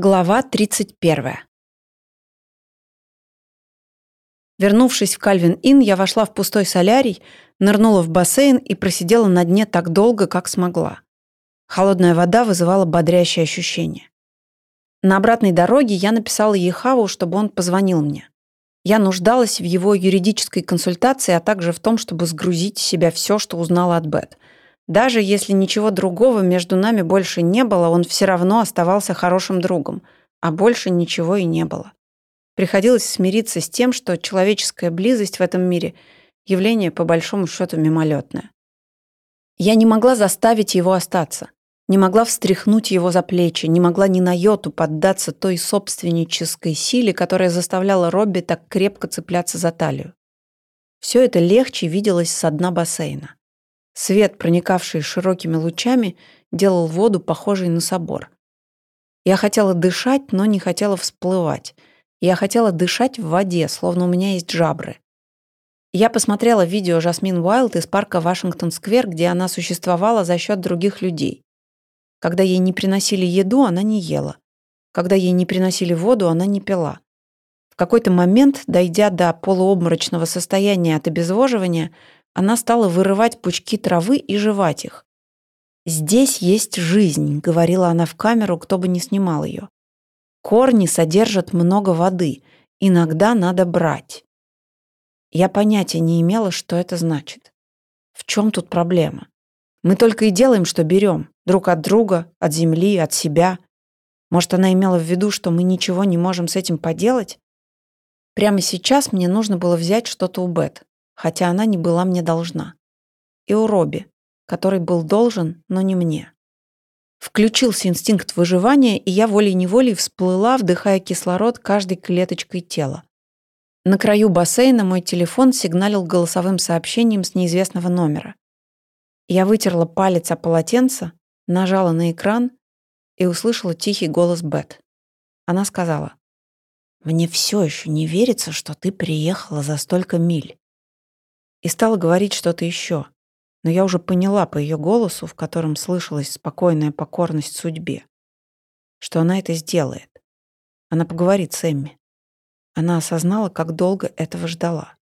Глава 31. Вернувшись в Кальвин-Инн, я вошла в пустой солярий, нырнула в бассейн и просидела на дне так долго, как смогла. Холодная вода вызывала бодрящее ощущение. На обратной дороге я написала Ехаву, чтобы он позвонил мне. Я нуждалась в его юридической консультации, а также в том, чтобы сгрузить в себя все, что узнала от Бет – даже если ничего другого между нами больше не было, он все равно оставался хорошим другом, а больше ничего и не было. Приходилось смириться с тем, что человеческая близость в этом мире – явление по большому счету мимолетное. Я не могла заставить его остаться, не могла встряхнуть его за плечи, не могла ни на йоту поддаться той собственнической силе, которая заставляла Робби так крепко цепляться за талию. Все это легче виделось со дна бассейна. Свет, проникавший широкими лучами, делал воду похожей на собор. Я хотела дышать, но не хотела всплывать. Я хотела дышать в воде, словно у меня есть жабры. Я посмотрела видео Жасмин Уайлд из парка Вашингтон-сквер, где она существовала за счет других людей. Когда ей не приносили еду, она не ела. Когда ей не приносили воду, она не пила. В какой-то момент, дойдя до полуобморочного состояния от обезвоживания, она стала вырывать пучки травы и жевать их. «Здесь есть жизнь», — говорила она в камеру, кто бы ни снимал ее. «Корни содержат много воды, иногда надо брать». Я понятия не имела, что это значит. В чем тут проблема? Мы только и делаем, что берем. Друг от друга, от земли, от себя. Может, она имела в виду, что мы ничего не можем с этим поделать? Прямо сейчас мне нужно было взять что-то у Бет хотя она не была мне должна. И у Робби, который был должен, но не мне. Включился инстинкт выживания, и я волей-неволей всплыла, вдыхая кислород каждой клеточкой тела. На краю бассейна мой телефон сигналил голосовым сообщением с неизвестного номера. Я вытерла палец о полотенце, нажала на экран и услышала тихий голос Бет. Она сказала, «Мне все еще не верится, что ты приехала за столько миль и стала говорить что-то еще. Но я уже поняла по ее голосу, в котором слышалась спокойная покорность судьбе, что она это сделает. Она поговорит с Эмми. Она осознала, как долго этого ждала.